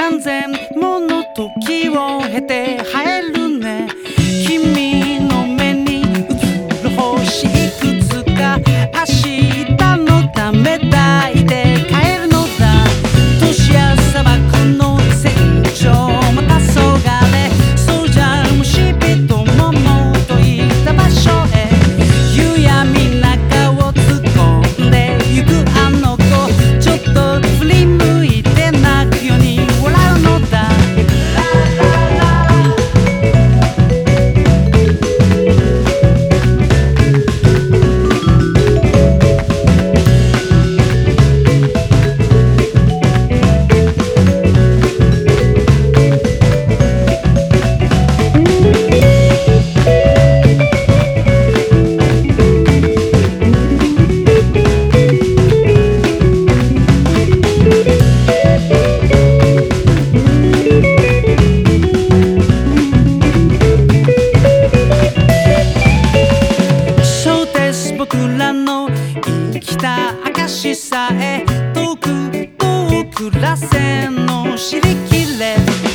何千もの時を経て生え pequeno, chilique leve.